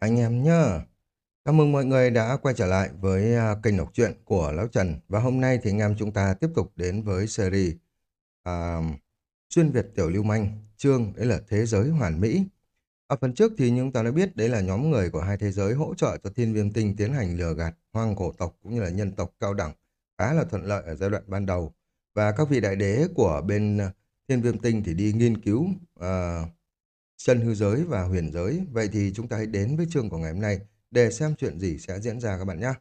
anh em nhá. Chào mừng mọi người đã quay trở lại với à, kênh đọc truyện của Lão Trần. Và hôm nay thì anh em chúng ta tiếp tục đến với series à, Xuyên Việt Tiểu Lưu Manh, chương đấy là Thế giới Hoàn Mỹ. Ở phần trước thì chúng ta đã biết đấy là nhóm người của hai thế giới hỗ trợ cho Thiên Viêm Tinh tiến hành lừa gạt hoang cổ tộc cũng như là nhân tộc cao đẳng khá là thuận lợi ở giai đoạn ban đầu. Và các vị đại đế của bên à, Thiên Viêm Tinh thì đi nghiên cứu uh, sân hư giới và huyền giới. Vậy thì chúng ta hãy đến với chương của ngày hôm nay để xem chuyện gì sẽ diễn ra các bạn nhé.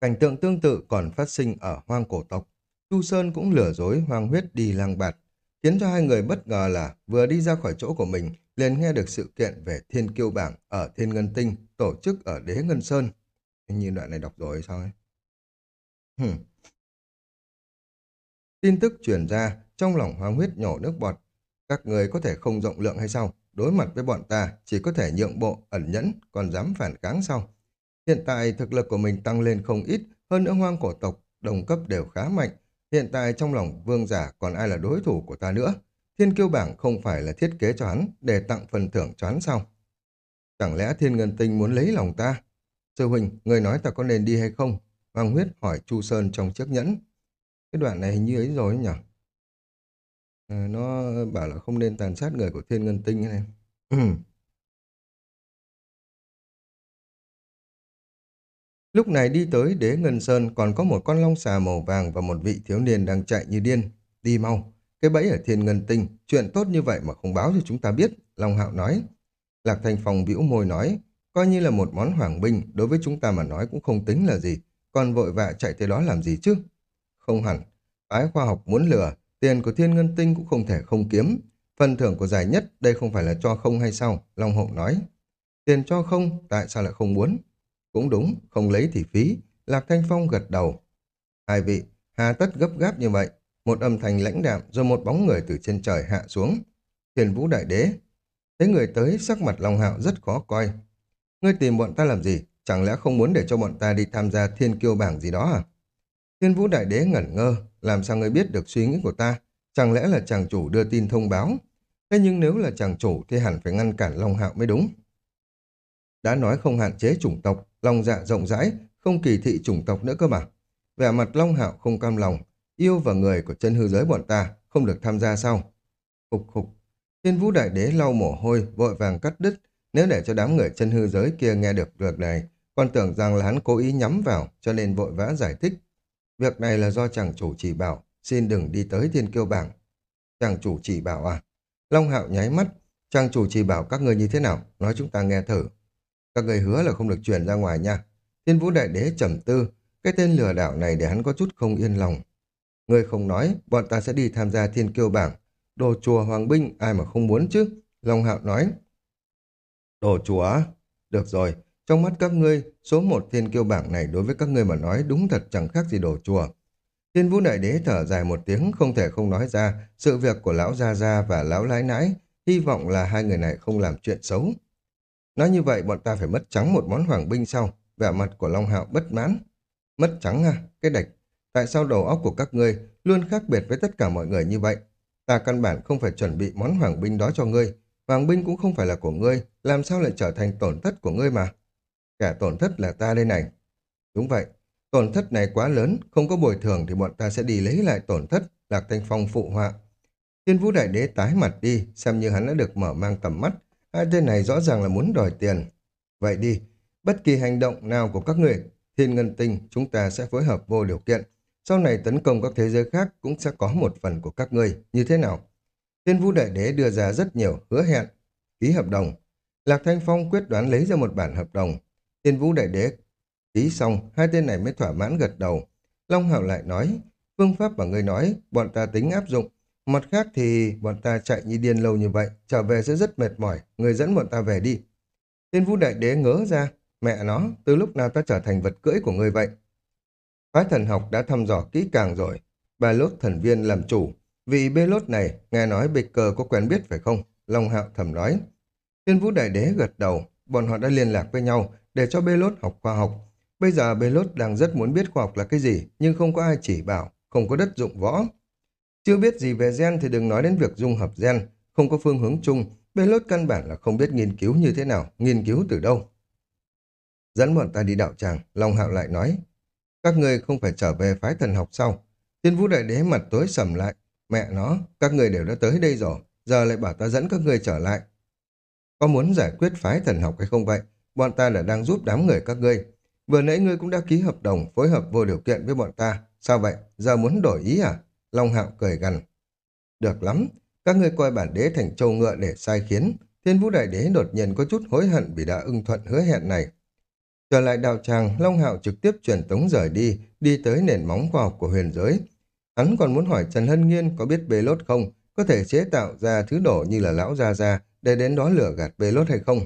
Cảnh tượng tương tự còn phát sinh ở hoang cổ tộc. Chu Sơn cũng lừa dối hoang huyết đi lang bạt, khiến cho hai người bất ngờ là vừa đi ra khỏi chỗ của mình liền nghe được sự kiện về thiên kiêu bảng ở thiên ngân tinh tổ chức ở đế ngân sơn. Như đoạn này đọc rồi sao ấy? Hừm. Tin tức truyền ra, trong lòng hoang huyết nhổ nước bọt, các người có thể không rộng lượng hay sao? Đối mặt với bọn ta, chỉ có thể nhượng bộ, ẩn nhẫn, còn dám phản kháng sao? Hiện tại thực lực của mình tăng lên không ít, hơn nữa hoang cổ tộc, đồng cấp đều khá mạnh. Hiện tại trong lòng vương giả còn ai là đối thủ của ta nữa? Thiên kiêu bảng không phải là thiết kế cho hắn để tặng phần thưởng cho hắn sao? Chẳng lẽ thiên ngân tinh muốn lấy lòng ta? Sư huynh, người nói ta có nên đi hay không? Hoàng huyết hỏi Chu Sơn trong chiếc nhẫn. Cái đoạn này hình như ấy rồi nhỉ? Ờ, nó bảo là không nên tàn sát người của thiên ngân tinh này. Lúc này đi tới đế Ngân Sơn còn có một con long xà màu vàng và một vị thiếu niên đang chạy như điên. Đi mau, cái bẫy ở thiên ngân tinh, chuyện tốt như vậy mà không báo cho chúng ta biết, Long Hạo nói. Lạc Thành Phòng bĩu môi nói, coi như là một món hoàng binh, đối với chúng ta mà nói cũng không tính là gì, còn vội vã chạy tới đó làm gì chứ? Không hẳn, phái khoa học muốn lừa, Tiền của thiên ngân tinh cũng không thể không kiếm. Phần thưởng của giải nhất đây không phải là cho không hay sao? Long Hậu nói. Tiền cho không, tại sao lại không muốn? Cũng đúng, không lấy thì phí. Lạc Thanh Phong gật đầu. Hai vị, hà tất gấp gáp như vậy. Một âm thanh lãnh đạm rồi một bóng người từ trên trời hạ xuống. Thiền vũ đại đế. Thấy người tới sắc mặt Long Hạo rất khó coi. Ngươi tìm bọn ta làm gì? Chẳng lẽ không muốn để cho bọn ta đi tham gia thiên kiêu bảng gì đó à? Thiên vũ đại đế ngẩn ngơ, làm sao ngươi biết được suy nghĩ của ta? Chẳng lẽ là chàng chủ đưa tin thông báo? Thế nhưng nếu là chàng chủ thì hẳn phải ngăn cản Long Hạo mới đúng. Đã nói không hạn chế chủng tộc, lòng dạ rộng rãi, không kỳ thị chủng tộc nữa cơ mà. Vẻ mặt Long Hạo không cam lòng, yêu và người của chân hư giới bọn ta không được tham gia sao? Khục khục. Thiên vũ đại đế lau mồ hôi, vội vàng cắt đứt. Nếu để cho đám người chân hư giới kia nghe được việc này, còn tưởng rằng là hắn cố ý nhắm vào, cho nên vội vã giải thích. Việc này là do chàng chủ chỉ bảo, xin đừng đi tới thiên kiêu bảng. Chàng chủ chỉ bảo à? Long hạo nháy mắt, chàng chủ chỉ bảo các người như thế nào, nói chúng ta nghe thử. Các người hứa là không được truyền ra ngoài nha. Thiên vũ đại đế trầm tư, cái tên lừa đảo này để hắn có chút không yên lòng. Người không nói, bọn ta sẽ đi tham gia thiên kiêu bảng. Đồ chùa hoàng binh, ai mà không muốn chứ? Long hạo nói. Đồ chùa Được rồi, trong mắt các ngươi, số một thiên kiêu bảng này đối với các ngươi mà nói đúng thật chẳng khác gì đồ chùa. Thiên vũ đại đế thở dài một tiếng không thể không nói ra sự việc của lão Gia Gia và lão Lái Nãi, hy vọng là hai người này không làm chuyện xấu. Nói như vậy bọn ta phải mất trắng một món hoàng binh sau, vẻ mặt của Long Hạo bất mãn. Mất trắng à, cái đạch, tại sao đầu óc của các ngươi luôn khác biệt với tất cả mọi người như vậy? Ta căn bản không phải chuẩn bị món hoàng binh đó cho ngươi, hoàng binh cũng không phải là của ngươi, làm sao lại trở thành tổn thất của ngươi mà? Kẻ tổn thất là ta đây này. Đúng vậy, tổn thất này quá lớn, không có bồi thường thì bọn ta sẽ đi lấy lại tổn thất, Lạc Thanh Phong phụ họa. Thiên Vũ Đại Đế tái mặt đi, xem như hắn đã được mở mang tầm mắt. Hai tên này rõ ràng là muốn đòi tiền. Vậy đi, bất kỳ hành động nào của các người, Thiên Ngân Tinh, chúng ta sẽ phối hợp vô điều kiện. Sau này tấn công các thế giới khác cũng sẽ có một phần của các ngươi. Như thế nào? Thiên Vũ Đại Đế đưa ra rất nhiều hứa hẹn. Ký hợp đồng. Lạc Thanh Phong quyết đoán lấy ra một bản hợp đồng. Tiên Vũ Đại Đế ký xong, hai tên này mới thỏa mãn gật đầu. Long Hạo lại nói, phương pháp mà ngươi nói, bọn ta tính áp dụng. Mặt khác thì bọn ta chạy như điên lâu như vậy, trở về sẽ rất mệt mỏi, người dẫn bọn ta về đi. Tiên Vũ Đại Đế ngớ ra, mẹ nó, từ lúc nào ta trở thành vật cưỡi của ngươi vậy? Phái thần học đã thăm dò kỹ càng rồi. Bà lốt thần viên làm chủ. Vì bê lốt này, nghe nói bịch cờ có quen biết phải không? Long Hạo thầm nói. Tiên Vũ Đại Đế gật đầu, bọn họ đã liên lạc với nhau để cho Belot học khoa học. Bây giờ Belot đang rất muốn biết khoa học là cái gì, nhưng không có ai chỉ bảo, không có đất dụng võ. Chưa biết gì về gen thì đừng nói đến việc dung hợp gen, không có phương hướng chung, Belot căn bản là không biết nghiên cứu như thế nào, nghiên cứu từ đâu. Dẫn bọn ta đi đạo tràng, Long Hạo lại nói. Các người không phải trở về phái thần học sau. Thiên vũ đại đế mặt tối sầm lại. Mẹ nó, các người đều đã tới đây rồi, giờ lại bảo ta dẫn các người trở lại. Có muốn giải quyết phái thần học hay không vậy? Bọn ta là đang giúp đám người các ngươi. Vừa nãy ngươi cũng đã ký hợp đồng phối hợp vô điều kiện với bọn ta. Sao vậy? Giờ muốn đổi ý à? Long Hạo cười gằn. Được lắm, các ngươi coi bản đế thành châu ngựa để sai khiến. Thiên vũ đại đế đột nhiên có chút hối hận vì đã ưng thuận hứa hẹn này. Trở lại đào tràng, Long Hạo trực tiếp truyền tống rời đi, đi tới nền móng khoa học của huyền giới. Hắn còn muốn hỏi Trần Hân Nghiên có biết bê lốt không, có thể chế tạo ra thứ đổ như là lão gia gia để đến đó lửa gạt bê lốt hay không.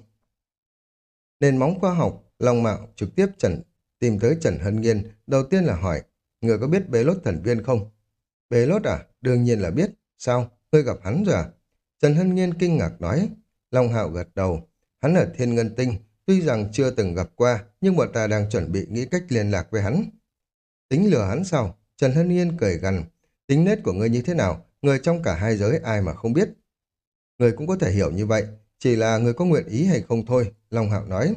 Nền móng khoa học, Long Mạo trực tiếp trần, tìm tới Trần Hân Nghiên, đầu tiên là hỏi, người có biết Bế lốt thần viên không? Bế lốt à? Đương nhiên là biết. Sao? Ngươi gặp hắn rồi à? Trần Hân Nghiên kinh ngạc nói. Long Hạo gật đầu. Hắn ở Thiên Ngân Tinh, tuy rằng chưa từng gặp qua, nhưng bọn ta đang chuẩn bị nghĩ cách liên lạc với hắn. Tính lừa hắn sao? Trần Hân Nghiên cười gằn. Tính nết của ngươi như thế nào? Người trong cả hai giới ai mà không biết? Người cũng có thể hiểu như vậy. Chỉ là người có nguyện ý hay không thôi, Long Hạo nói.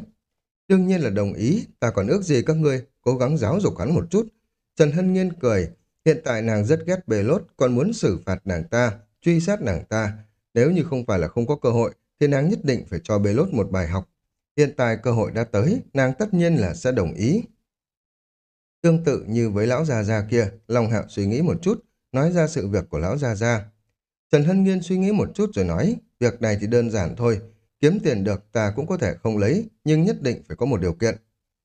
Đương nhiên là đồng ý, ta còn ước gì các ngươi, cố gắng giáo dục hắn một chút. Trần Hân nhiên cười, hiện tại nàng rất ghét bề lốt, còn muốn xử phạt nàng ta, truy sát nàng ta. Nếu như không phải là không có cơ hội, thì nàng nhất định phải cho bề lốt một bài học. Hiện tại cơ hội đã tới, nàng tất nhiên là sẽ đồng ý. Tương tự như với lão già già kia, Long Hạo suy nghĩ một chút, nói ra sự việc của lão già già. Trần Hân Nghiên suy nghĩ một chút rồi nói, việc này thì đơn giản thôi, kiếm tiền được ta cũng có thể không lấy, nhưng nhất định phải có một điều kiện.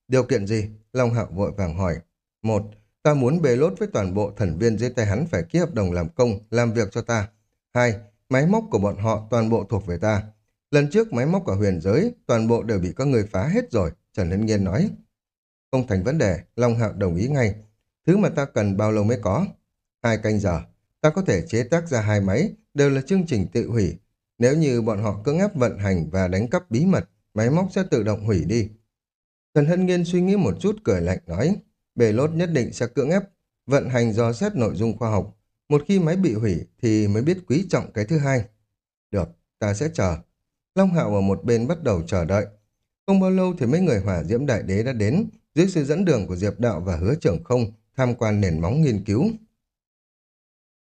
Điều kiện gì? Long Hạo vội vàng hỏi. Một, ta muốn bề lốt với toàn bộ thần viên dưới tay hắn phải ký hợp đồng làm công, làm việc cho ta. Hai, máy móc của bọn họ toàn bộ thuộc về ta. Lần trước máy móc ở huyền giới, toàn bộ đều bị các người phá hết rồi, Trần Hân Nghiên nói. Không thành vấn đề, Long Hạo đồng ý ngay. Thứ mà ta cần bao lâu mới có? Hai canh giờ. Ta có thể chế tác ra hai máy, đều là chương trình tự hủy. Nếu như bọn họ cưỡng ép vận hành và đánh cắp bí mật, máy móc sẽ tự động hủy đi. Trần Hân Nghiên suy nghĩ một chút cười lạnh nói, bề lốt nhất định sẽ cưỡng ép vận hành do xét nội dung khoa học. Một khi máy bị hủy thì mới biết quý trọng cái thứ hai. Được, ta sẽ chờ. Long Hạo ở một bên bắt đầu chờ đợi. Không bao lâu thì mấy người hỏa diễm đại đế đã đến, dưới sự dẫn đường của Diệp Đạo và Hứa Trưởng Không tham quan nền móng nghiên cứu.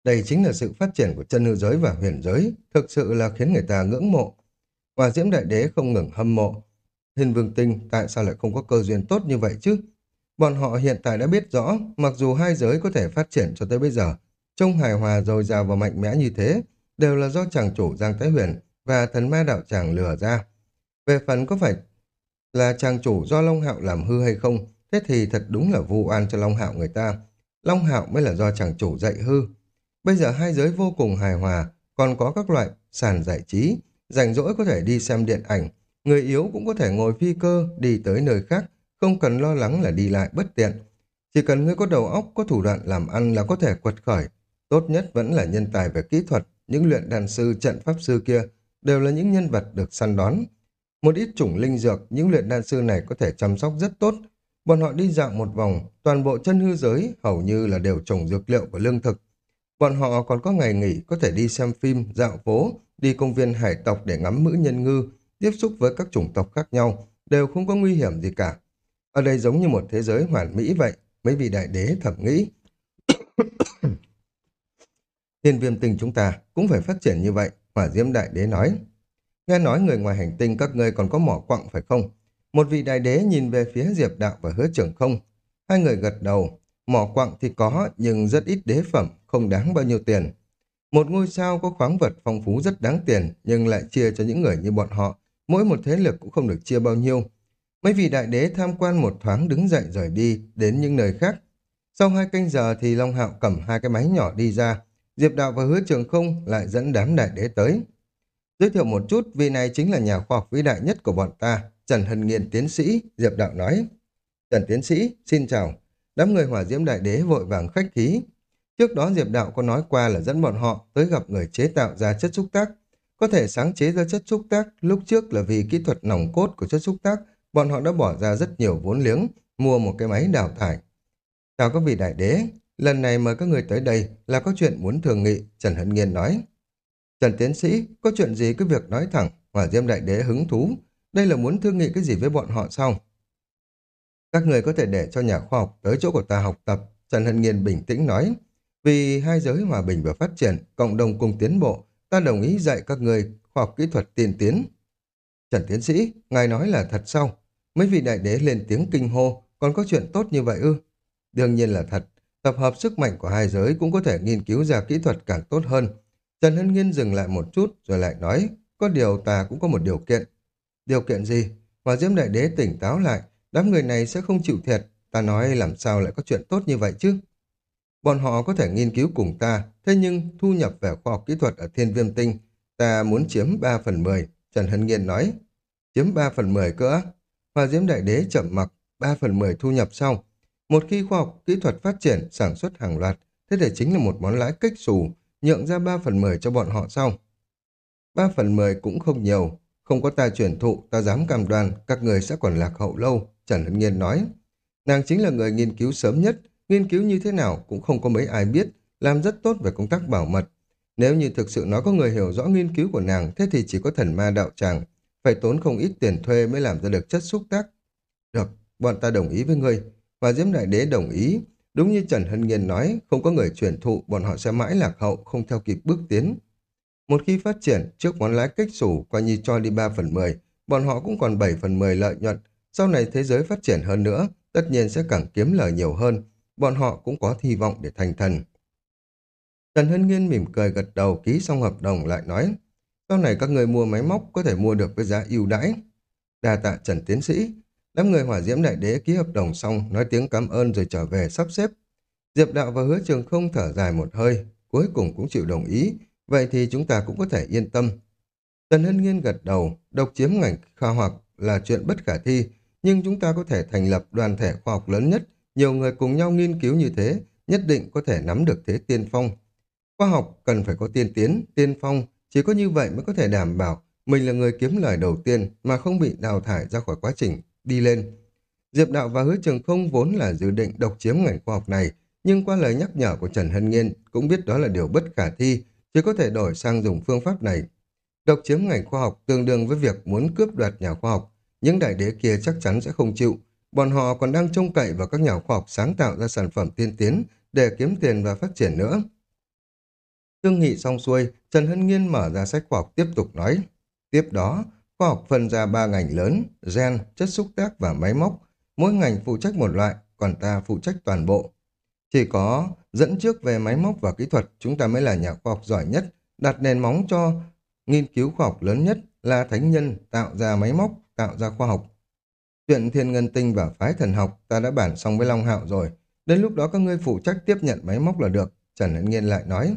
Đây chính là sự phát triển của chân hư giới và huyền giới, thực sự là khiến người ta ngưỡng mộ. Hòa diễm đại đế không ngừng hâm mộ. thiên vương tinh tại sao lại không có cơ duyên tốt như vậy chứ? Bọn họ hiện tại đã biết rõ, mặc dù hai giới có thể phát triển cho tới bây giờ, trông hài hòa dồi dào và mạnh mẽ như thế, đều là do chàng chủ Giang Thái Huyền và thần ma đạo chàng lừa ra. Về phần có phải là chàng chủ do Long Hạo làm hư hay không, thế thì thật đúng là vu oan cho Long Hạo người ta. Long Hạo mới là do chàng chủ dạy hư. Bây giờ hai giới vô cùng hài hòa, còn có các loại sàn giải trí, rảnh rỗi có thể đi xem điện ảnh, người yếu cũng có thể ngồi phi cơ đi tới nơi khác, không cần lo lắng là đi lại bất tiện. Chỉ cần ngươi có đầu óc, có thủ đoạn làm ăn là có thể quật khởi. Tốt nhất vẫn là nhân tài về kỹ thuật, những luyện đàn sư, trận pháp sư kia đều là những nhân vật được săn đón. Một ít chủng linh dược, những luyện đan sư này có thể chăm sóc rất tốt. Bọn họ đi dạo một vòng, toàn bộ chân hư giới hầu như là đều trồng dược liệu và lương thực. Bọn họ còn có ngày nghỉ có thể đi xem phim, dạo phố, đi công viên hải tộc để ngắm mữ nhân ngư, tiếp xúc với các chủng tộc khác nhau, đều không có nguy hiểm gì cả. Ở đây giống như một thế giới hoàn mỹ vậy, mấy vị đại đế thẩm nghĩ. Thiên viêm tinh chúng ta cũng phải phát triển như vậy, hỏa diễm đại đế nói. Nghe nói người ngoài hành tinh các ngươi còn có mỏ quặng phải không? Một vị đại đế nhìn về phía Diệp Đạo và hứa trưởng không. Hai người gật đầu. Mỏ quặng thì có, nhưng rất ít đế phẩm, không đáng bao nhiêu tiền. Một ngôi sao có khoáng vật phong phú rất đáng tiền, nhưng lại chia cho những người như bọn họ. Mỗi một thế lực cũng không được chia bao nhiêu. Mấy vị đại đế tham quan một thoáng đứng dậy rời đi, đến những nơi khác. Sau hai canh giờ thì Long Hạo cầm hai cái máy nhỏ đi ra. Diệp Đạo và hứa trường không lại dẫn đám đại đế tới. Giới thiệu một chút, vị này chính là nhà khoa học vĩ đại nhất của bọn ta, Trần Hân Nghiên tiến sĩ, Diệp Đạo nói. Trần tiến sĩ, xin chào. Đám người hỏa diễm đại đế vội vàng khách khí. Trước đó Diệp Đạo có nói qua là dẫn bọn họ tới gặp người chế tạo ra chất xúc tác. Có thể sáng chế ra chất xúc tác lúc trước là vì kỹ thuật nòng cốt của chất xúc tác, bọn họ đã bỏ ra rất nhiều vốn liếng, mua một cái máy đào thải. Chào các vị đại đế, lần này mời các người tới đây là có chuyện muốn thường nghị, Trần Hân Nghiên nói. Trần Tiến Sĩ, có chuyện gì cứ việc nói thẳng, hỏa diêm đại đế hứng thú. Đây là muốn thương nghị cái gì với bọn họ sao? Các người có thể để cho nhà khoa học tới chỗ của ta học tập, Trần Hân Nghiên bình tĩnh nói. Vì hai giới hòa bình và phát triển, cộng đồng cùng tiến bộ, ta đồng ý dạy các người khoa học kỹ thuật tiên tiến. Trần Tiến Sĩ, ngài nói là thật sao? Mấy vị đại đế lên tiếng kinh hô, còn có chuyện tốt như vậy ư? Đương nhiên là thật, tập hợp sức mạnh của hai giới cũng có thể nghiên cứu ra kỹ thuật càng tốt hơn. Trần Hân Nghiên dừng lại một chút rồi lại nói, có điều ta cũng có một điều kiện. Điều kiện gì? Hòa Diễm Đại Đế tỉnh táo lại, đám người này sẽ không chịu thiệt, ta nói làm sao lại có chuyện tốt như vậy chứ? Bọn họ có thể nghiên cứu cùng ta, thế nhưng thu nhập về khoa học kỹ thuật ở thiên viêm tinh, ta muốn chiếm 3 phần 10, Trần Hân Nghiên nói. Chiếm 3 phần 10 cỡ, Hòa Diễm Đại Đế chậm mặc, 3 phần 10 thu nhập sau. Một khi khoa học kỹ thuật phát triển, sản xuất hàng loạt, thế thì chính là một món lãi kích xù, nhượng ra 3 phần 10 cho bọn họ sau. 3 phần 10 cũng không nhiều, không có ta chuyển thụ, ta dám cam đoan các người sẽ còn lạc hậu lâu, Trần Hân Nghiên nói. Nàng chính là người nghiên cứu sớm nhất, nghiên cứu như thế nào cũng không có mấy ai biết, làm rất tốt về công tác bảo mật. Nếu như thực sự nói có người hiểu rõ nghiên cứu của nàng, thế thì chỉ có thần ma đạo tràng, phải tốn không ít tiền thuê mới làm ra được chất xúc tác. Được, bọn ta đồng ý với ngươi. Và Diễm Đại Đế đồng ý. Đúng như Trần Hân Nghiên nói, không có người chuyển thụ, bọn họ sẽ mãi lạc hậu, không theo kịp bước tiến. Một khi phát triển, trước món lái cách sủ, coi như cho đi 3 phần 10, bọn họ cũng còn 7 phần 10 lợi nhuận. Sau này thế giới phát triển hơn nữa, tất nhiên sẽ càng kiếm lời nhiều hơn. Bọn họ cũng có hy vọng để thành thần. Trần Hân Nghiên mỉm cười gật đầu ký xong hợp đồng lại nói sau này các người mua máy móc có thể mua được với giá ưu đãi. Đa tạ Trần Tiến Sĩ, đám người hỏa diễm đại đế ký hợp đồng xong nói tiếng cảm ơn rồi trở về sắp xếp. Diệp đạo và hứa trường không thở dài một hơi, cuối cùng cũng chịu đồng ý, vậy thì chúng ta cũng có thể yên tâm. Trần Hân Nghiên gật đầu, độc chiếm ngành khoa học là chuyện bất khả thi, nhưng chúng ta có thể thành lập đoàn thể khoa học lớn nhất, nhiều người cùng nhau nghiên cứu như thế, nhất định có thể nắm được thế tiên phong. Khoa học cần phải có tiên tiến, tiên phong, chỉ có như vậy mới có thể đảm bảo mình là người kiếm lời đầu tiên mà không bị đào thải ra khỏi quá trình đi lên. Diệp Đạo và Hứa Trường không vốn là dự định độc chiếm ngành khoa học này, nhưng qua lời nhắc nhở của Trần Hân Nghiên cũng biết đó là điều bất khả thi, chỉ có thể đổi sang dùng phương pháp này. Độc chiếm ngành khoa học tương đương với việc muốn cướp đoạt nhà khoa học, những đại đế kia chắc chắn sẽ không chịu. Bọn họ còn đang trông cậy vào các nhà khoa học sáng tạo ra sản phẩm tiên tiến để kiếm tiền và phát triển nữa. Thương nghị xong xuôi, Trần Hân Nghiên mở ra sách khoa học tiếp tục nói. Tiếp đó, khoa học phân ra ba ngành lớn, gen, chất xúc tác và máy móc. Mỗi ngành phụ trách một loại, còn ta phụ trách toàn bộ. Chỉ có dẫn trước về máy móc và kỹ thuật, chúng ta mới là nhà khoa học giỏi nhất, đặt nền móng cho nghiên cứu khoa học lớn nhất là thánh nhân tạo ra máy móc, tạo ra khoa học. Chuyện thiên ngân tinh và phái thần học ta đã bản xong với Long Hạo rồi. Đến lúc đó các ngươi phụ trách tiếp nhận máy móc là được, Trần Hân Nghiên lại nói.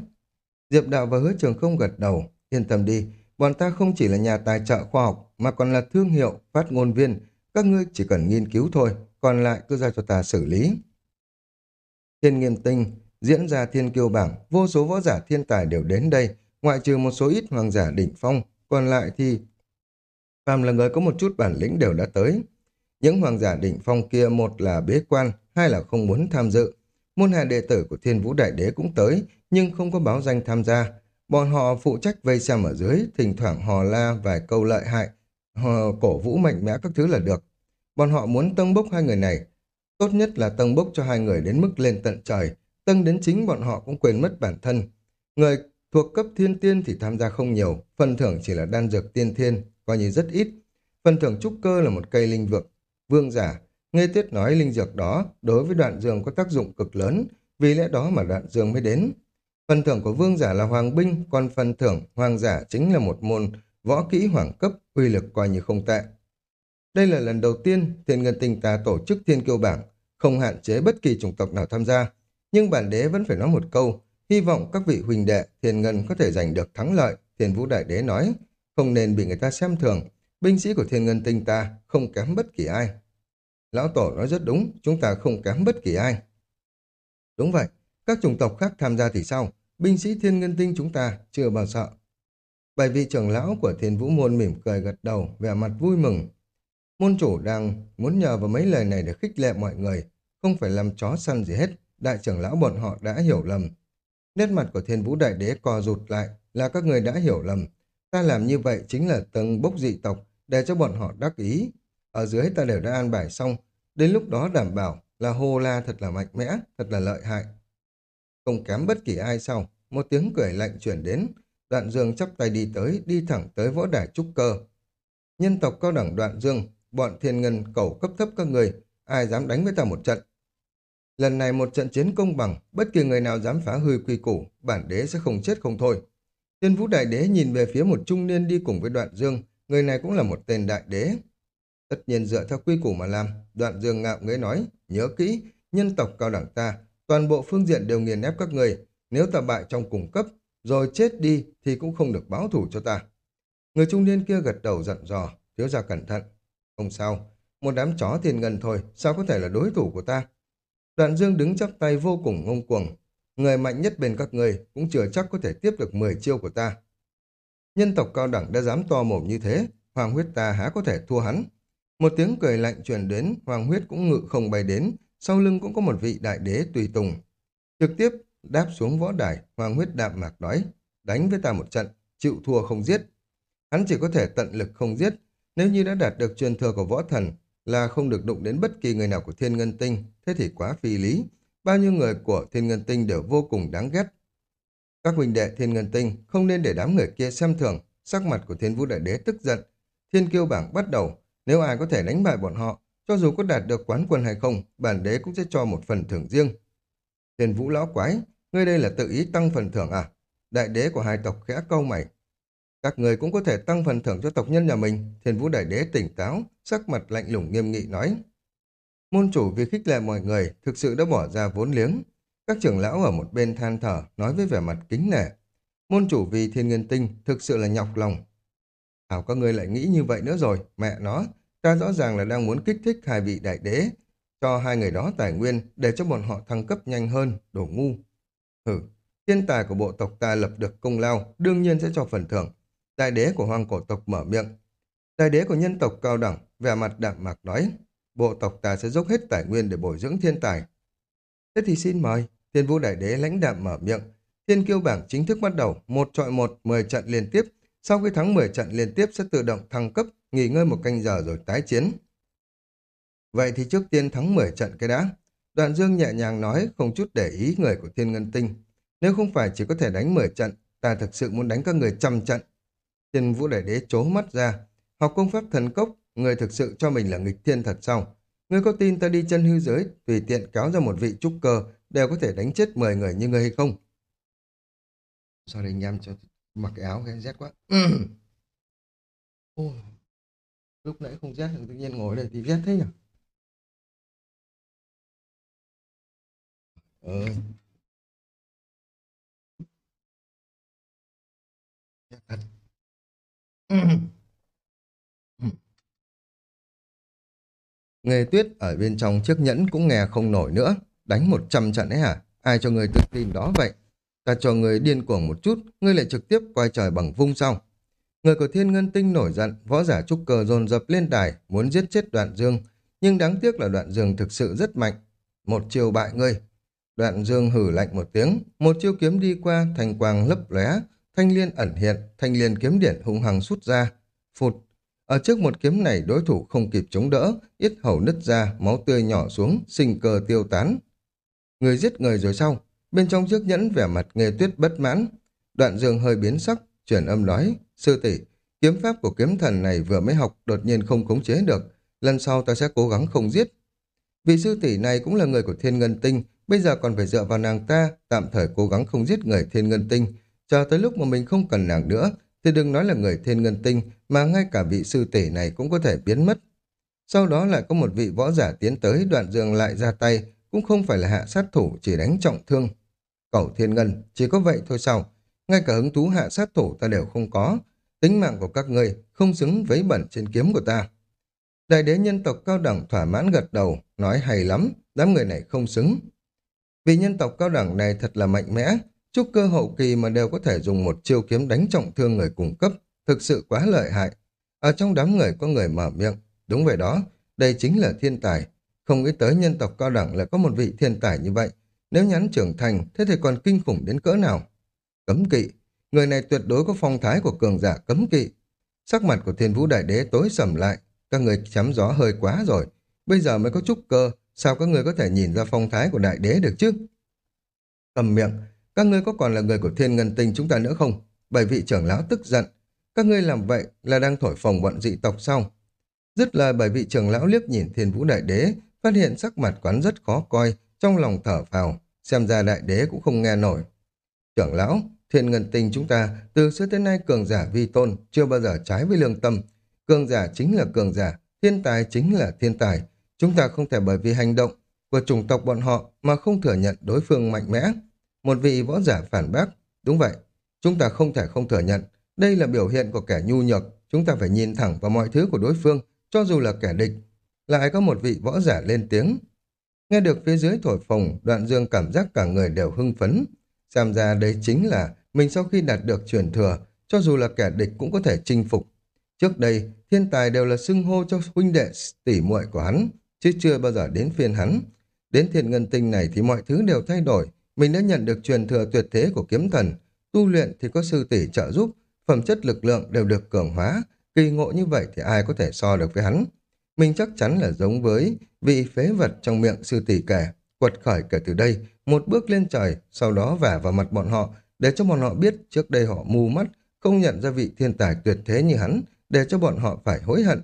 Diệp Đạo và Hứa Trường không gật đầu, yên tâm đi, bọn ta không chỉ là nhà tài trợ khoa học mà còn là thương hiệu, phát ngôn viên, các ngươi chỉ cần nghiên cứu thôi, còn lại cứ giao cho ta xử lý. Thiên nghiêm tinh, diễn ra thiên kiêu bảng, vô số võ giả thiên tài đều đến đây, ngoại trừ một số ít hoàng giả đỉnh phong, còn lại thì... Phàm là người có một chút bản lĩnh đều đã tới. Những hoàng giả đỉnh phong kia một là bế quan, hai là không muốn tham dự. Môn hạ đệ tử của thiên vũ đại đế cũng tới, nhưng không có báo danh tham gia. Bọn họ phụ trách vây xem ở dưới, thỉnh thoảng hò la vài câu lợi hại, hò cổ vũ mạnh mẽ các thứ là được. Bọn họ muốn tâng bốc hai người này. Tốt nhất là tâng bốc cho hai người đến mức lên tận trời, tâng đến chính bọn họ cũng quên mất bản thân. Người thuộc cấp thiên tiên thì tham gia không nhiều, phần thưởng chỉ là đan dược tiên thiên, coi như rất ít. Phần thưởng trúc cơ là một cây linh vực. Vương giả, nghe tiết nói linh dược đó đối với đoạn dương có tác dụng cực lớn, vì lẽ đó mà đoạn dương mới đến. Phần thưởng của vương giả là hoàng binh, còn phần thưởng hoàng giả chính là một môn võ kỹ hoàng cấp, uy lực coi như không tệ. Đây là lần đầu tiên Thiên Ngân Tinh ta tổ chức thiên kiêu bảng, không hạn chế bất kỳ chủng tộc nào tham gia. Nhưng bản đế vẫn phải nói một câu, hy vọng các vị huynh đệ Thiên Ngân có thể giành được thắng lợi, Thiên Vũ Đại Đế nói, không nên bị người ta xem thường, binh sĩ của Thiên Ngân Tinh ta không kém bất kỳ ai. Lão Tổ nói rất đúng, chúng ta không kém bất kỳ ai. Đúng vậy, các chủng tộc khác tham gia thì sao? Binh sĩ thiên ngân tinh chúng ta chưa bao sợ. bài vị trưởng lão của thiên vũ môn mỉm cười gật đầu, vẻ mặt vui mừng. Môn chủ đang muốn nhờ vào mấy lời này để khích lệ mọi người, không phải làm chó săn gì hết, đại trưởng lão bọn họ đã hiểu lầm. Nét mặt của thiên vũ đại đế co rụt lại, là các người đã hiểu lầm. Ta làm như vậy chính là tầng bốc dị tộc để cho bọn họ đắc ý. Ở dưới ta đều đã an bài xong, đến lúc đó đảm bảo là Hô La thật là mạnh mẽ, thật là lợi hại. Không kém bất kỳ ai sau, một tiếng cười lạnh chuyển đến, đoạn dương chắp tay đi tới, đi thẳng tới võ đài trúc cơ. Nhân tộc cao đẳng đoạn dương, bọn thiên ngân cầu cấp thấp các người, ai dám đánh với ta một trận. Lần này một trận chiến công bằng, bất kỳ người nào dám phá hư quy củ, bản đế sẽ không chết không thôi. Thiên vũ đại đế nhìn về phía một trung niên đi cùng với đoạn dương, người này cũng là một tên đại đế. Tất nhiên dựa theo quy củ mà làm, đoạn dương ngạo nghễ nói, nhớ kỹ, nhân tộc cao đẳng ta, toàn bộ phương diện đều nghiền ép các người, nếu ta bại trong cùng cấp, rồi chết đi thì cũng không được báo thủ cho ta. Người trung niên kia gật đầu giận dò, thiếu gia cẩn thận. Không sao, một đám chó thiên ngân thôi, sao có thể là đối thủ của ta? Đoạn dương đứng chắp tay vô cùng ngông cuồng. Người mạnh nhất bên các người cũng chưa chắc có thể tiếp được 10 chiêu của ta. Nhân tộc cao đẳng đã dám to mồm như thế, hoàng huyết ta há có thể thua hắn. Một tiếng cười lạnh truyền đến, hoàng huyết cũng ngự không bay đến, sau lưng cũng có một vị đại đế tùy tùng. Trực tiếp đáp xuống võ đài, hoàng huyết đạm mạc nói, đánh với ta một trận, chịu thua không giết. Hắn chỉ có thể tận lực không giết, nếu như đã đạt được truyền thừa của võ thần là không được đụng đến bất kỳ người nào của thiên ngân tinh, thế thì quá phi lý. Bao nhiêu người của thiên ngân tinh đều vô cùng đáng ghét. Các huynh đệ thiên ngân tinh không nên để đám người kia xem thường, sắc mặt của thiên vũ đại đế tức giận. Thiên kiêu bảng bắt đầu, nếu ai có thể đánh bại bọn họ, cho dù có đạt được quán quân hay không, bản đế cũng sẽ cho một phần thưởng riêng. Thiên vũ lão quái, ngươi đây là tự ý tăng phần thưởng à? Đại đế của hai tộc khẽ câu mày. Các người cũng có thể tăng phần thưởng cho tộc nhân nhà mình. Thiên vũ đại đế tỉnh táo, sắc mặt lạnh lùng nghiêm nghị nói. Môn chủ vì khích lệ mọi người thực sự đã bỏ ra vốn liếng. Các trưởng lão ở một bên than thở, nói với vẻ mặt kính nể. Môn chủ vì thiên nguyên tinh thực sự là nhọc lòng. Hảo các người lại nghĩ như vậy nữa rồi, mẹ nó, ta rõ ràng là đang muốn kích thích hai vị đại đế, cho hai người đó tài nguyên để cho bọn họ thăng cấp nhanh hơn, đổ ngu. Hừ, thiên tài của bộ tộc ta lập được công lao, đương nhiên sẽ cho phần thưởng. Đại đế của hoàng cổ tộc mở miệng. Đại đế của nhân tộc cao đẳng, vẻ mặt đạm mạc nói, bộ tộc ta sẽ dốc hết tài nguyên để bồi dưỡng thiên tài. Thế thì xin mời, thiên vũ đại đế lãnh đạm mở miệng. Thiên kiêu bảng chính thức bắt đầu, một trọi một, mười trận liên tiếp. Sau khi thắng 10 trận liên tiếp sẽ tự động thăng cấp, nghỉ ngơi một canh giờ rồi tái chiến. Vậy thì trước tiên thắng 10 trận cái đã. Đoạn dương nhẹ nhàng nói, không chút để ý người của thiên ngân tinh. Nếu không phải chỉ có thể đánh 10 trận, ta thực sự muốn đánh các người trăm trận. Thiên vũ đại đế chố mắt ra. Học công pháp thần cốc, người thực sự cho mình là nghịch thiên thật sao? Ngươi có tin ta đi chân hư giới, tùy tiện kéo ra một vị trúc cơ, đều có thể đánh chết 10 người như ngươi hay không? Sao đây anh em cho mặc cái áo cái rét quá. Ôi, lúc nãy không rét, tự nhiên ngồi đây thì rét thế nhỉ? Ờ. Thật. Nghề tuyết ở bên trong chiếc nhẫn cũng nghe không nổi nữa. Đánh 100 trận ấy hả? Ai cho người tự tin đó vậy? Ta cho người điên cuồng một chút, ngươi lại trực tiếp quay trời bằng vung xong. Người của thiên ngân tinh nổi giận, võ giả trúc cờ dồn dập lên đài, muốn giết chết đoạn dương. Nhưng đáng tiếc là đoạn dương thực sự rất mạnh. Một chiều bại ngươi. Đoạn dương hử lạnh một tiếng, một chiêu kiếm đi qua, thành quang lấp lóe, thanh liên ẩn hiện, thanh liên kiếm điển hung hăng xuất ra. Phụt, ở trước một kiếm này đối thủ không kịp chống đỡ, yết hầu nứt ra, máu tươi nhỏ xuống, sinh cơ tiêu tán. Người giết người rồi sau, bên trong chiếc nhẫn vẻ mặt nghề tuyết bất mãn. Đoạn dương hơi biến sắc, chuyển âm nói, sư tỷ kiếm pháp của kiếm thần này vừa mới học đột nhiên không khống chế được, lần sau ta sẽ cố gắng không giết. Vị sư tỷ này cũng là người của thiên ngân tinh, bây giờ còn phải dựa vào nàng ta, tạm thời cố gắng không giết người thiên ngân tinh, chờ tới lúc mà mình không cần nàng nữa, thì đừng nói là người thiên ngân tinh, mà ngay cả vị sư tỷ này cũng có thể biến mất. Sau đó lại có một vị võ giả tiến tới đoạn dương lại ra tay, cũng không phải là hạ sát thủ, chỉ đánh trọng thương. Cẩu thiên ngân, chỉ có vậy thôi sao? Ngay cả hứng thú hạ sát thủ ta đều không có. Tính mạng của các ngươi không xứng với bẩn trên kiếm của ta. Đại đế nhân tộc cao đẳng thỏa mãn gật đầu, nói hay lắm, đám người này không xứng. Vì nhân tộc cao đẳng này thật là mạnh mẽ, chúc cơ hậu kỳ mà đều có thể dùng một chiêu kiếm đánh trọng thương người cùng cấp, thực sự quá lợi hại. Ở trong đám người có người mở miệng, đúng vậy đó, đây chính là thiên tài. Không nghĩ tới nhân tộc cao đẳng lại có một vị thiên tài như vậy. Nếu nhắn trưởng thành, thế thì còn kinh khủng đến cỡ nào? Cấm kỵ, Người này tuyệt đối có phong thái của cường giả cấm kỵ. Sắc mặt của thiên vũ đại đế tối sầm lại. Các người chấm gió hơi quá rồi. Bây giờ mới có chút cơ, sao các người có thể nhìn ra phong thái của đại đế được chứ? Cầm miệng, các ngươi có còn là người của thiên ngân tinh chúng ta nữa không? Bảy vị trưởng lão tức giận. Các ngươi làm vậy là đang thổi phồng bọn dị tộc sao? Dứt lời bởi vị trưởng lão liếc nhìn thiên vũ đại đế, phát hiện sắc mặt quán rất khó coi, trong lòng thở phào, xem ra đại đế cũng không nghe nổi. Trưởng lão, thiên ngân tinh chúng ta từ xưa tới nay cường giả vi tôn, chưa bao giờ trái với lương tâm. Cường giả chính là cường giả, thiên tài chính là thiên tài. Chúng ta không thể bởi vì hành động của chủng tộc bọn họ mà không thừa nhận đối phương mạnh mẽ. Một vị võ giả phản bác, đúng vậy, chúng ta không thể không thừa nhận. Đây là biểu hiện của kẻ nhu nhược, chúng ta phải nhìn thẳng vào mọi thứ của đối phương, cho dù là kẻ địch. Lại có một vị võ giả lên tiếng. Nghe được phía dưới thổi phồng, đoạn dương cảm giác cả người đều hưng phấn. Xem ra đây chính là mình sau khi đạt được truyền thừa, cho dù là kẻ địch cũng có thể chinh phục. Trước đây, thiên tài đều là xưng hô cho huynh đệ tỉ muội của hắn, chứ chưa bao giờ đến phiên hắn. Đến thiên ngân tinh này thì mọi thứ đều thay đổi. Mình đã nhận được truyền thừa tuyệt thế của kiếm thần. Tu luyện thì có sư tỷ trợ giúp, phẩm chất lực lượng đều được cường hóa. Kỳ ngộ như vậy thì ai có thể so được với hắn. Mình chắc chắn là giống với vị phế vật trong miệng sư tỷ kể. Quật khởi kể từ đây, một bước lên trời, sau đó vả vào mặt bọn họ, để cho bọn họ biết trước đây họ mù mắt, không nhận ra vị thiên tài tuyệt thế như hắn, để cho bọn họ phải hối hận.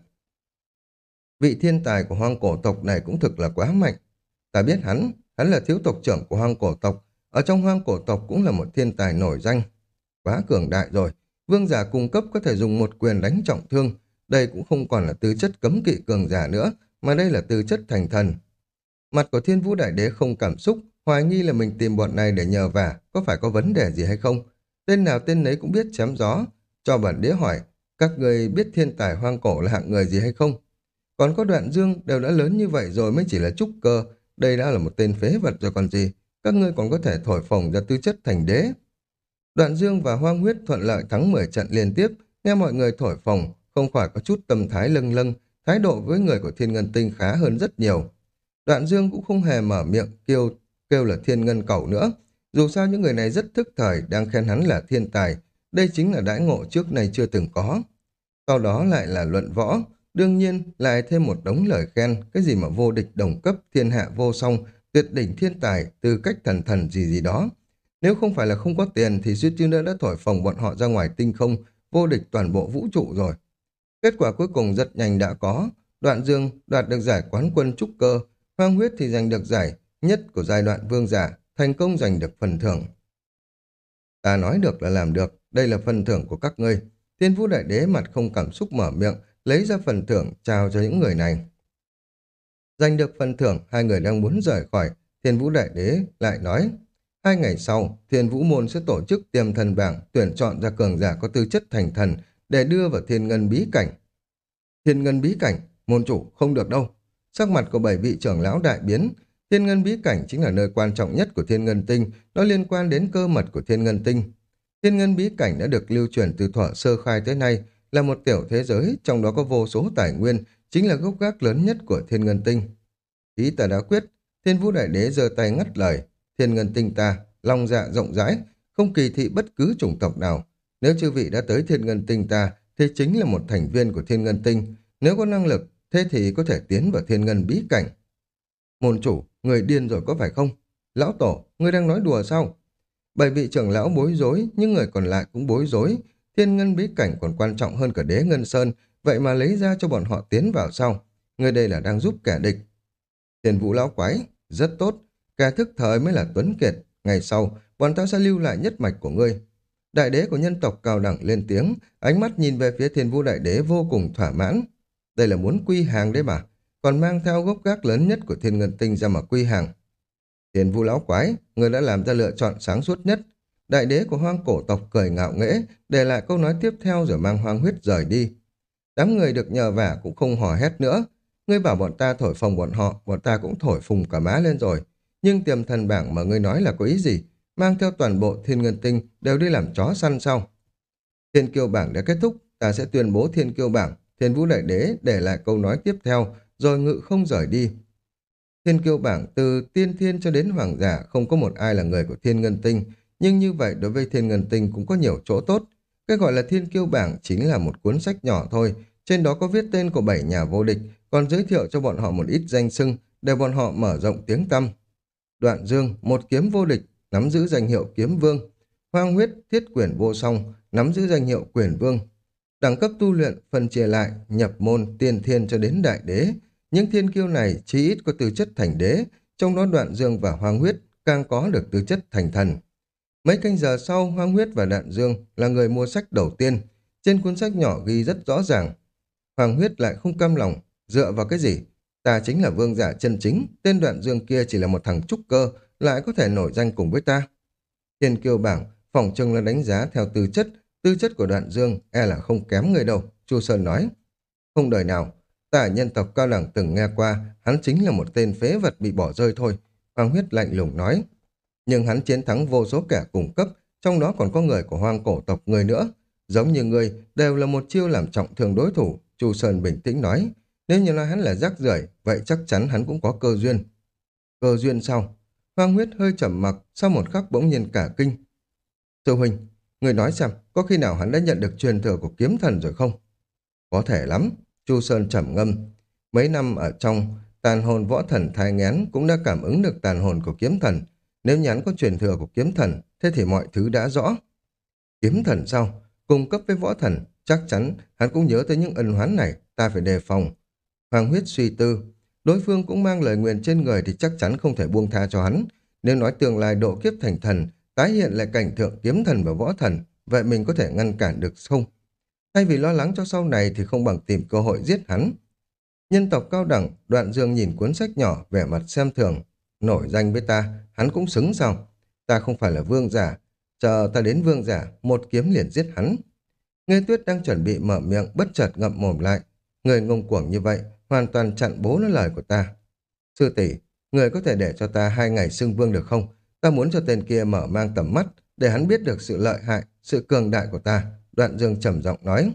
Vị thiên tài của hoang cổ tộc này cũng thực là quá mạnh. Ta biết hắn, hắn là thiếu tộc trưởng của hoang cổ tộc, ở trong hoang cổ tộc cũng là một thiên tài nổi danh. Quá cường đại rồi, vương giả cung cấp có thể dùng một quyền đánh trọng thương, đây cũng không còn là tư chất cấm kỵ cường giả nữa, mà đây là tư chất thành thần. Mặt của thiên vũ đại đế không cảm xúc, hoài nghi là mình tìm bọn này để nhờ vả, có phải có vấn đề gì hay không? Tên nào tên nấy cũng biết chém gió. Cho bản đế hỏi, các người biết thiên tài hoang cổ là hạng người gì hay không? Còn có đoạn dương đều đã lớn như vậy rồi mới chỉ là trúc cơ, đây đã là một tên phế vật rồi còn gì. Các ngươi còn có thể thổi phồng ra tư chất thành đế. Đoạn dương và hoang huyết thuận lợi thắng 10 trận liên tiếp, nghe mọi người thổi phồng, không khỏi có chút tâm thái lâng lâng, thái độ với người của thiên ngân tinh khá hơn rất nhiều. Đoạn dương cũng không hề mở miệng kêu kêu là thiên ngân cầu nữa. Dù sao những người này rất thức thời, đang khen hắn là thiên tài. Đây chính là đãi ngộ trước này chưa từng có. Sau đó lại là luận võ. Đương nhiên, lại thêm một đống lời khen, cái gì mà vô địch đồng cấp, thiên hạ vô song, tuyệt đỉnh thiên tài, tư cách thần thần gì gì đó. Nếu không phải là không có tiền thì suýt chút nữa đã thổi phồng bọn họ ra ngoài tinh không, vô địch toàn bộ vũ trụ rồi. Kết quả cuối cùng rất nhanh đã có. Đoạn Dương đoạt được giải quán quân trúc cơ, Hoang huyết thì giành được giải nhất của giai đoạn vương giả, thành công giành được phần thưởng. Ta nói được là làm được, đây là phần thưởng của các ngươi. Thiên vũ đại đế mặt không cảm xúc mở miệng, lấy ra phần thưởng trao cho những người này. Giành được phần thưởng, hai người đang muốn rời khỏi, thiên vũ đại đế lại nói. Hai ngày sau, thiên vũ môn sẽ tổ chức tiềm thần bảng tuyển chọn ra cường giả có tư chất thành thần để đưa vào thiên ngân bí cảnh. Thiên ngân bí cảnh, môn chủ không được đâu. Sắc mặt của bảy vị trưởng lão đại biến, Thiên ngân bí cảnh chính là nơi quan trọng nhất của thiên ngân tinh, nó liên quan đến cơ mật của thiên ngân tinh. Thiên ngân bí cảnh đã được lưu truyền từ thuở sơ khai tới nay, là một tiểu thế giới, trong đó có vô số tài nguyên, chính là gốc gác lớn nhất của thiên ngân tinh. Ý ta đã quyết, thiên vũ đại đế giơ tay ngắt lời, thiên ngân tinh ta, lòng dạ rộng rãi, không kỳ thị bất cứ chủng tộc nào. Nếu chư vị đã tới thiên ngân tinh ta, thì chính là một thành viên của thiên ngân tinh. Nếu có năng lực, thế thì có thể tiến vào thiên ngân bí cảnh. Môn chủ, người điên rồi có phải không? Lão Tổ, người đang nói đùa sao? Bảy vị trưởng lão bối rối, nhưng người còn lại cũng bối rối. Thiên ngân bí cảnh còn quan trọng hơn cả đế ngân sơn, vậy mà lấy ra cho bọn họ tiến vào sau. Người đây là đang giúp kẻ địch. Thiên vũ lão quái, rất tốt. Kẻ thức thời mới là tuấn kiệt. Ngày sau, bọn ta sẽ lưu lại nhất mạch của ngươi. Đại đế của nhân tộc cao đẳng lên tiếng, ánh mắt nhìn về phía thiên vũ đại đế vô cùng thỏa mãn. Đây là muốn quy hàng đấy mà còn mang theo gốc gác lớn nhất của thiên ngân tinh ra mà quy hàng. Thiên vu lão quái, người đã làm ra lựa chọn sáng suốt nhất. Đại đế của hoang cổ tộc cười ngạo nghễ, để lại câu nói tiếp theo rồi mang hoang huyết rời đi. Đám người được nhờ vả cũng không hò hét nữa. Ngươi bảo bọn ta thổi phồng bọn họ, bọn ta cũng thổi phùng cả má lên rồi. Nhưng tiềm thần bảng mà ngươi nói là có ý gì? Mang theo toàn bộ thiên ngân tinh đều đi làm chó săn sau. Thiên kiêu bảng đã kết thúc, ta sẽ tuyên bố thiên kiêu bảng. Thiên vũ đại đế để lại câu nói tiếp theo, rồi ngự không rời đi. Thiên kiêu bảng từ tiên thiên cho đến hoàng giả không có một ai là người của thiên ngân tinh, nhưng như vậy đối với thiên ngân tinh cũng có nhiều chỗ tốt. Cái gọi là thiên kiêu bảng chính là một cuốn sách nhỏ thôi, trên đó có viết tên của bảy nhà vô địch, còn giới thiệu cho bọn họ một ít danh xưng để bọn họ mở rộng tiếng tăm. Đoạn Dương, một kiếm vô địch, nắm giữ danh hiệu kiếm vương. Hoang huyết, thiết quyển vô song, nắm giữ danh hiệu quyển vương. Đẳng cấp tu luyện phân chia lại, nhập môn, tiên thiên cho đến đại đế. Những thiên kiêu này chỉ ít có tư chất thành đế, trong đó đoạn dương và hoang huyết càng có được tư chất thành thần. Mấy canh giờ sau, hoang huyết và đoạn dương là người mua sách đầu tiên. Trên cuốn sách nhỏ ghi rất rõ ràng. Hoàng huyết lại không cam lòng, dựa vào cái gì? Ta chính là vương giả chân chính, tên đoạn dương kia chỉ là một thằng trúc cơ, lại có thể nổi danh cùng với ta. Thiên kiêu bảng, phòng trưng là đánh giá theo tư chất, tư chất của đoạn dương e là không kém người đâu, Chu Sơn nói. Không đời nào, ta nhân tộc cao đẳng từng nghe qua, hắn chính là một tên phế vật bị bỏ rơi thôi. Hoàng huyết lạnh lùng nói. Nhưng hắn chiến thắng vô số kẻ cùng cấp, trong đó còn có người của hoang cổ tộc người nữa. Giống như người, đều là một chiêu làm trọng thương đối thủ, Chu Sơn bình tĩnh nói. Nếu như nói hắn là rác rưởi vậy chắc chắn hắn cũng có cơ duyên. Cơ duyên sau, Hoang huyết hơi trầm mặc, sau một khắc bỗng nhiên cả kinh. Sư huynh, người nói xem, có khi nào hắn đã nhận được truyền thừa của kiếm thần rồi không? Có thể lắm, Chu Sơn trầm ngâm. Mấy năm ở trong, tàn hồn võ thần thai ngén cũng đã cảm ứng được tàn hồn của kiếm thần. Nếu nhắn có truyền thừa của kiếm thần, thế thì mọi thứ đã rõ. Kiếm thần sau Cung cấp với võ thần, chắc chắn hắn cũng nhớ tới những ân hoán này, ta phải đề phòng. Hoàng huyết suy tư, đối phương cũng mang lời nguyện trên người thì chắc chắn không thể buông tha cho hắn. Nếu nói tương lai độ kiếp thành thần, tái hiện lại cảnh thượng kiếm thần và võ thần, vậy mình có thể ngăn cản được không? Thay vì lo lắng cho sau này thì không bằng tìm cơ hội giết hắn. Nhân tộc cao đẳng, đoạn dương nhìn cuốn sách nhỏ, vẻ mặt xem thường. Nổi danh với ta, hắn cũng xứng sao? Ta không phải là vương giả. Chờ ta đến vương giả, một kiếm liền giết hắn. Nghe tuyết đang chuẩn bị mở miệng, bất chợt ngậm mồm lại. Người ngông cuồng như vậy, hoàn toàn chặn bố nói lời của ta. Sư tỷ, người có thể để cho ta hai ngày xưng vương được không? Ta muốn cho tên kia mở mang tầm mắt, để hắn biết được sự lợi hại, sự cường đại của ta. Đoạn dương trầm giọng nói.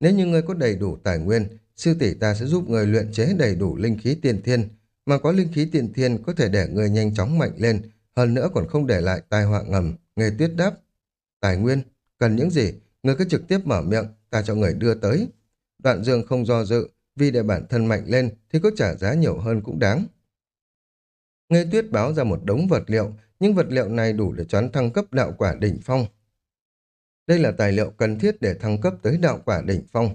Nếu như ngươi có đầy đủ tài nguyên, sư tỷ ta sẽ giúp người luyện chế đầy đủ linh khí tiên thiên, mà có linh khí tiên thiên có thể để người nhanh chóng mạnh lên, hơn nữa còn không để lại tai họa ngầm. Nghề tuyết đáp. Tài nguyên, cần những gì? Người cứ trực tiếp mở miệng, ta cho người đưa tới. Đoạn dương không do dự, vì để bản thân mạnh lên thì có trả giá nhiều hơn cũng đáng. Nghe tuyết báo ra một đống vật liệu, những vật liệu này đủ để choán thăng cấp đạo quả đỉnh phong. Đây là tài liệu cần thiết để thăng cấp tới đạo quả đỉnh phong.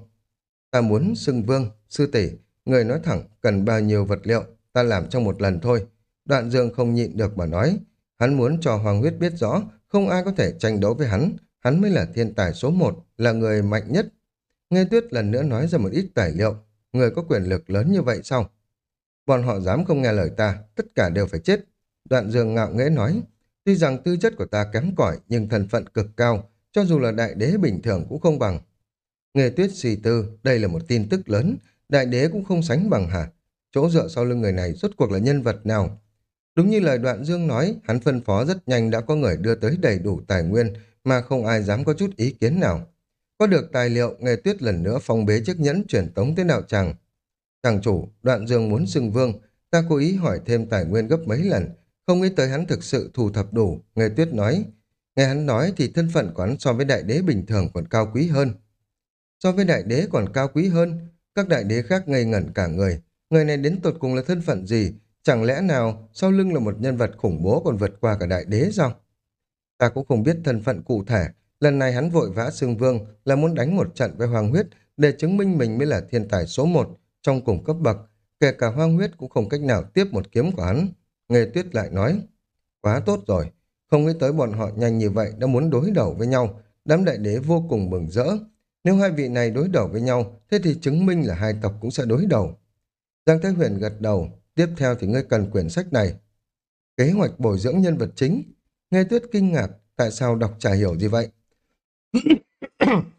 Ta muốn xưng vương, sư tỷ, người nói thẳng cần bao nhiêu vật liệu, ta làm trong một lần thôi. Đoạn dương không nhịn được mà nói, hắn muốn cho Hoàng huyết biết rõ, không ai có thể tranh đấu với hắn, hắn mới là thiên tài số một, là người mạnh nhất. Nghe tuyết lần nữa nói ra một ít tài liệu, người có quyền lực lớn như vậy sao? Bọn họ dám không nghe lời ta, tất cả đều phải chết. Đoạn dương ngạo nghễ nói, tuy rằng tư chất của ta kém cỏi nhưng thần phận cực cao, cho dù là đại đế bình thường cũng không bằng. Nghe tuyết suy tư, đây là một tin tức lớn, đại đế cũng không sánh bằng hả? Chỗ dựa sau lưng người này rốt cuộc là nhân vật nào? Đúng như lời đoạn dương nói, hắn phân phó rất nhanh đã có người đưa tới đầy đủ tài nguyên mà không ai dám có chút ý kiến nào. Có được tài liệu, nghề tuyết lần nữa phong bế chiếc nhẫn chuyển tống tới đạo tràng. Chàng chủ, đoạn dương muốn xưng vương, ta cố ý hỏi thêm tài nguyên gấp mấy lần, không nghĩ tới hắn thực sự thu thập đủ, nghề tuyết nói. Nghe hắn nói thì thân phận của hắn so với đại đế bình thường còn cao quý hơn. So với đại đế còn cao quý hơn, các đại đế khác ngây ngẩn cả người. Người này đến tột cùng là thân phận gì? Chẳng lẽ nào sau lưng là một nhân vật khủng bố còn vượt qua cả đại đế sao? Ta cũng không biết thân phận cụ thể, Lần này hắn vội vã xương vương là muốn đánh một trận với Hoàng Huyết để chứng minh mình mới là thiên tài số một trong cùng cấp bậc. Kể cả Hoàng Huyết cũng không cách nào tiếp một kiếm của hắn. Nghề tuyết lại nói, quá tốt rồi, không nghĩ tới bọn họ nhanh như vậy đã muốn đối đầu với nhau. Đám đại đế vô cùng mừng rỡ. Nếu hai vị này đối đầu với nhau, thế thì chứng minh là hai tộc cũng sẽ đối đầu. Giang Thái Huyền gật đầu, tiếp theo thì ngươi cần quyển sách này. Kế hoạch bồi dưỡng nhân vật chính. Nghe tuyết kinh ngạc, tại sao đọc chả hiểu gì vậy?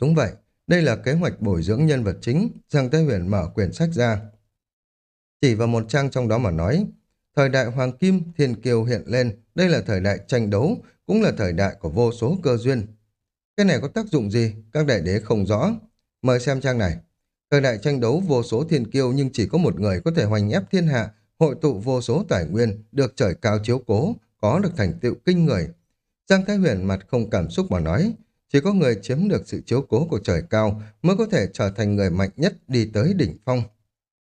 Đúng vậy, đây là kế hoạch bồi dưỡng nhân vật chính, Giang Thế Huyền mở quyển sách ra. Chỉ vào một trang trong đó mà nói, thời đại Hoàng Kim, Thiên Kiều hiện lên, đây là thời đại tranh đấu, cũng là thời đại của vô số cơ duyên. Cái này có tác dụng gì? Các đại đế không rõ. Mời xem trang này. Thời đại tranh đấu vô số thiên kiêu nhưng chỉ có một người có thể hoành ép thiên hạ, hội tụ vô số tài nguyên, được trời cao chiếu cố, có được thành tựu kinh người. Giang Thái Huyền mặt không cảm xúc mà nói, chỉ có người chiếm được sự chiếu cố của trời cao mới có thể trở thành người mạnh nhất đi tới đỉnh phong.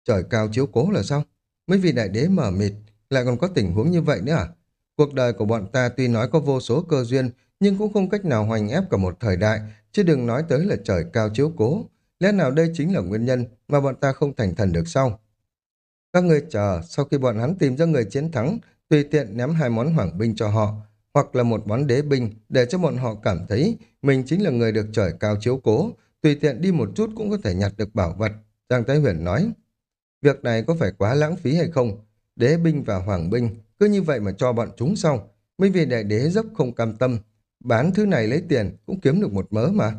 Trời cao chiếu cố là sao? Mấy vị đại đế mở mịt, lại còn có tình huống như vậy nữa à? Cuộc đời của bọn ta tuy nói có vô số cơ duyên, nhưng cũng không cách nào hoành ép cả một thời đại, chứ đừng nói tới là trời cao chiếu cố. Lẽ nào đây chính là nguyên nhân mà bọn ta không thành thần được sao? Các người chờ, sau khi bọn hắn tìm ra người chiến thắng, tùy tiện ném hai món hoàng binh cho họ, hoặc là một món đế binh để cho bọn họ cảm thấy mình chính là người được trời cao chiếu cố, tùy tiện đi một chút cũng có thể nhặt được bảo vật. Giang Thái Huyền nói, việc này có phải quá lãng phí hay không? Đế binh và hoàng binh, cứ như vậy mà cho bọn chúng xong. Mới vì đại đế dốc không cam tâm, bán thứ này lấy tiền cũng kiếm được một mớ mà.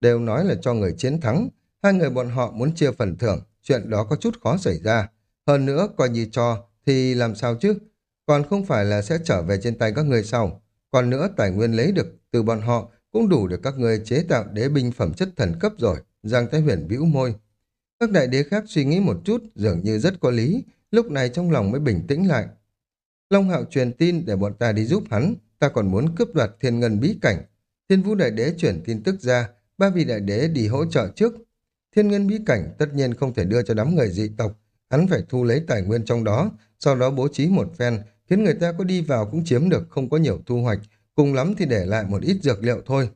Đều nói là cho người chiến thắng, hai người bọn họ muốn chia phần thưởng, chuyện đó có chút khó xảy ra. Hơn nữa, coi như cho, thì làm sao chứ? Còn không phải là sẽ trở về trên tay các ngươi sau. Còn nữa, tài nguyên lấy được từ bọn họ cũng đủ để các ngươi chế tạo đế binh phẩm chất thần cấp rồi. Giang Thái Huyền bĩu môi. Các đại đế khác suy nghĩ một chút, dường như rất có lý, lúc này trong lòng mới bình tĩnh lại. Long Hạo truyền tin để bọn ta đi giúp hắn, ta còn muốn cướp đoạt thiên ngân bí cảnh. Thiên vũ đại đế chuyển tin tức ra, ba vị đại đế đi hỗ trợ trước. Thiên ngân bí cảnh tất nhiên không thể đưa cho đám người dị tộc, hắn phải thu lấy tài nguyên trong đó, sau đó bố trí một phen, khiến người ta có đi vào cũng chiếm được không có nhiều thu hoạch, cùng lắm thì để lại một ít dược liệu thôi.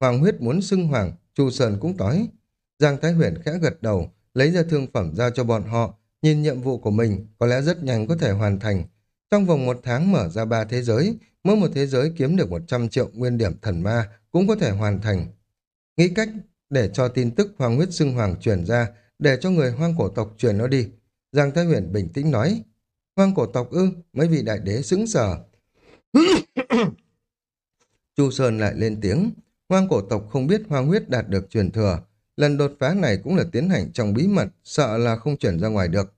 Hoàng huyết muốn xưng hoàng, Chu Sơn cũng nói. Giang Thái Huyền khẽ gật đầu, lấy ra thương phẩm giao cho bọn họ, nhìn nhiệm vụ của mình có lẽ rất nhanh có thể hoàn thành. Trong vòng một tháng mở ra ba thế giới, mỗi một thế giới kiếm được 100 triệu nguyên điểm thần ma cũng có thể hoàn thành. Nghĩ cách để cho tin tức hoàng huyết xưng hoàng truyền ra, để cho người hoang cổ tộc truyền nó đi. Giang Thái Huyền bình tĩnh nói, hoang cổ tộc ư, mấy vị đại đế sững sờ. Chu Sơn lại lên tiếng, hoang cổ tộc không biết hoang huyết đạt được truyền thừa. Lần đột phá này cũng là tiến hành trong bí mật, sợ là không chuyển ra ngoài được.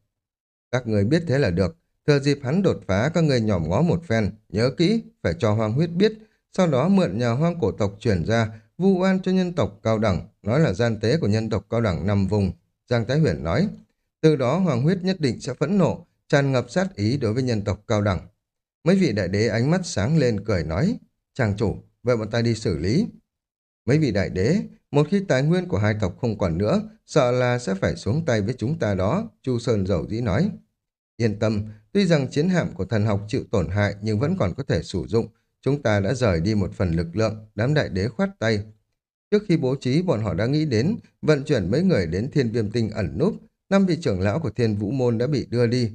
Các người biết thế là được, thừa dịp hắn đột phá các người nhòm ngó một phen, nhớ kỹ, phải cho hoang huyết biết, sau đó mượn nhà hoang cổ tộc chuyển ra, vu oan cho nhân tộc cao đẳng, nói là gian tế của nhân tộc cao đẳng nằm vùng. Giang Thái Huyền nói, từ đó hoàng huyết nhất định sẽ phẫn nộ, tràn ngập sát ý đối với nhân tộc cao đẳng. Mấy vị đại đế ánh mắt sáng lên cười nói, chàng chủ, vậy bọn ta đi xử lý. Mấy vị đại đế, một khi tài nguyên của hai tộc không còn nữa, sợ là sẽ phải xuống tay với chúng ta đó, Chu Sơn dầu dĩ nói. Yên tâm, tuy rằng chiến hạm của thần học chịu tổn hại nhưng vẫn còn có thể sử dụng, chúng ta đã rời đi một phần lực lượng, đám đại đế khoát tay. Trước khi bố trí bọn họ đã nghĩ đến vận chuyển mấy người đến thiên viêm tinh ẩn núp, năm vị trưởng lão của thiên vũ môn đã bị đưa đi.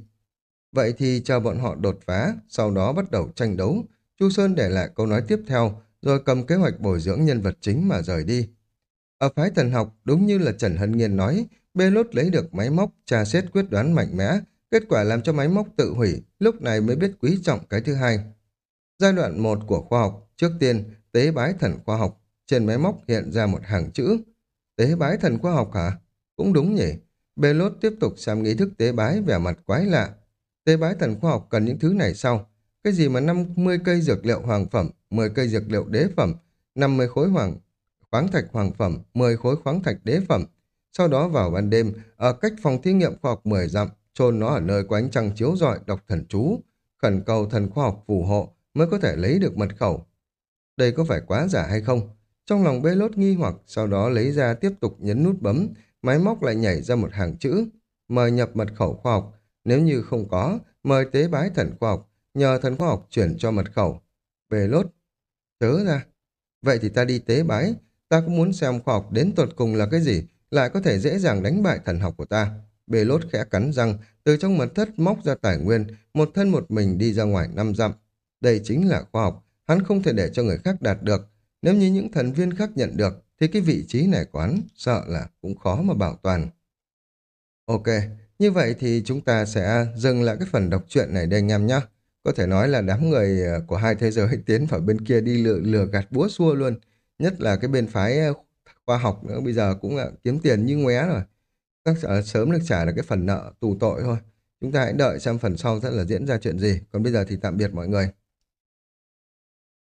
Vậy thì chờ bọn họ đột phá, sau đó bắt đầu tranh đấu. Chu Sơn để lại câu nói tiếp theo, rồi cầm kế hoạch bồi dưỡng nhân vật chính mà rời đi. Ở phái thần học, đúng như là Trần Hân Nghiên nói, Bê Lốt lấy được máy móc, tra xét quyết đoán mạnh mẽ, kết quả làm cho máy móc tự hủy, lúc này mới biết quý trọng cái thứ hai. Giai đoạn 1 của khoa học, trước tiên, tế bái thần khoa học, trên máy móc hiện ra một hàng chữ. Tế bái thần khoa học hả? Cũng đúng nhỉ. Bê Lốt tiếp tục xem nghi thức tế bái vẻ mặt quái lạ. Tế bái thần khoa học cần những thứ này sau. Cái gì mà 50 cây dược liệu hoàng phẩm, 10 cây dược liệu đế phẩm, 50 khối hoàng khoáng thạch hoàng phẩm, 10 khối khoáng thạch đế phẩm. Sau đó vào ban đêm, ở cách phòng thí nghiệm khoa học 10 dặm, chôn nó ở nơi có ánh trăng chiếu rọi đọc thần chú, khẩn cầu thần khoa học phù hộ mới có thể lấy được mật khẩu. Đây có phải quá giả hay không? Trong lòng bê lốt nghi hoặc, sau đó lấy ra tiếp tục nhấn nút bấm, máy móc lại nhảy ra một hàng chữ, mời nhập mật khẩu khoa học. Nếu như không có, mời tế bái thần khoa học, nhờ thần khoa học chuyển cho mật khẩu. về lốt, chớ ra. Vậy thì ta đi tế bái, ta cũng muốn xem khoa học đến tột cùng là cái gì, lại có thể dễ dàng đánh bại thần học của ta. Bê lốt khẽ cắn răng, từ trong mật thất móc ra tài nguyên, một thân một mình đi ra ngoài năm dặm. Đây chính là khoa học, hắn không thể để cho người khác đạt được. Nếu như những thần viên khác nhận được, thì cái vị trí này của hắn sợ là cũng khó mà bảo toàn. Ok, như vậy thì chúng ta sẽ dừng lại cái phần đọc truyện này đây anh em nhé. Có thể nói là đám người ờ, của hai thế giới tiến vào bên kia đi lừa, lừa gạt búa xua luôn. Nhất là cái bên phái ờ, khoa học nữa bây giờ cũng là kiếm tiền như ngoé rồi. Các sớm được trả được cái phần nợ tù tội thôi. Chúng ta hãy đợi xem phần sau sẽ là diễn ra chuyện gì. Còn bây giờ thì tạm biệt mọi người.